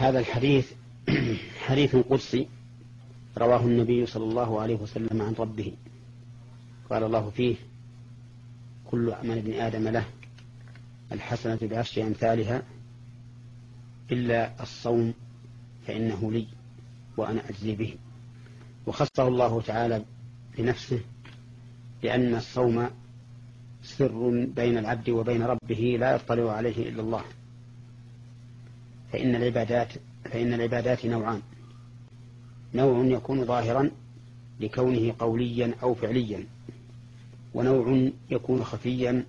هذا الحديث حديث قدسي رواه النبي صلى الله عليه وسلم عن ربه. قال الله فيه كل أعمال ابن آدم له الحسنة بعشر أمثالها إلا الصوم فإنه لي وأنا أجزي به. وخصه الله تعالى بنفسه لأن الصوم سر بين العبد وبين ربه لا يطلع عليه إلا الله. فإن العبادات فإن العبادات نوعان. نوع يكون ظاهرا لكونه قوليا أو فعليا ونوع يكون خفيا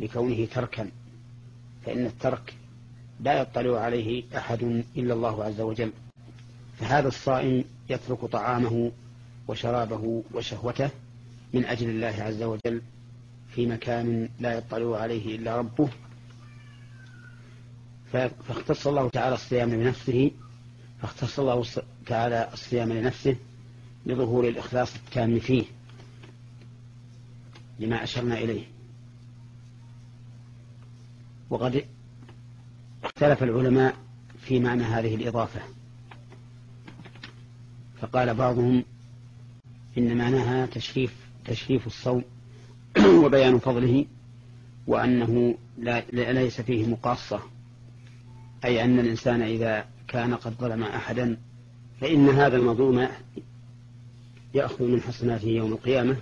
لكونه تركا. فإن الترك لا يطلع عليه أحد إلا الله عز وجل. فهذا الصائم يترك طعامه وشرابه وشهوته من أجل الله عز وجل في مكان لا يطلع عليه إلا ربه. فاختص الله تعالى الصيام لنفسه فاختص الله تعالى الصيام لنفسه لظهور الإخلاص التام فيه لما أشرنا إليه. وقد اختلف العلماء في معنى هذه الإضافة. فقال بعضهم إن معناها تشريف تشريف الصوم وبيان فضله وأنه لا ليس فيه مقاصة. أي أن الإنسان إذا كان قد ظلم أحدا فإن هذا المظلوم يأخذ من حسناته يوم القيامة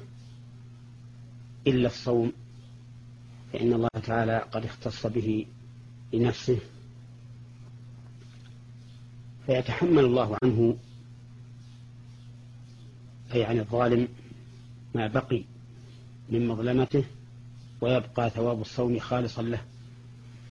إلا الصوم فإن الله تعالى قد اختص به لنفسه. فيتحمل الله عنه أي عن الظالم ما بقي من مظلمته ويبقى ثواب الصوم خالصا له.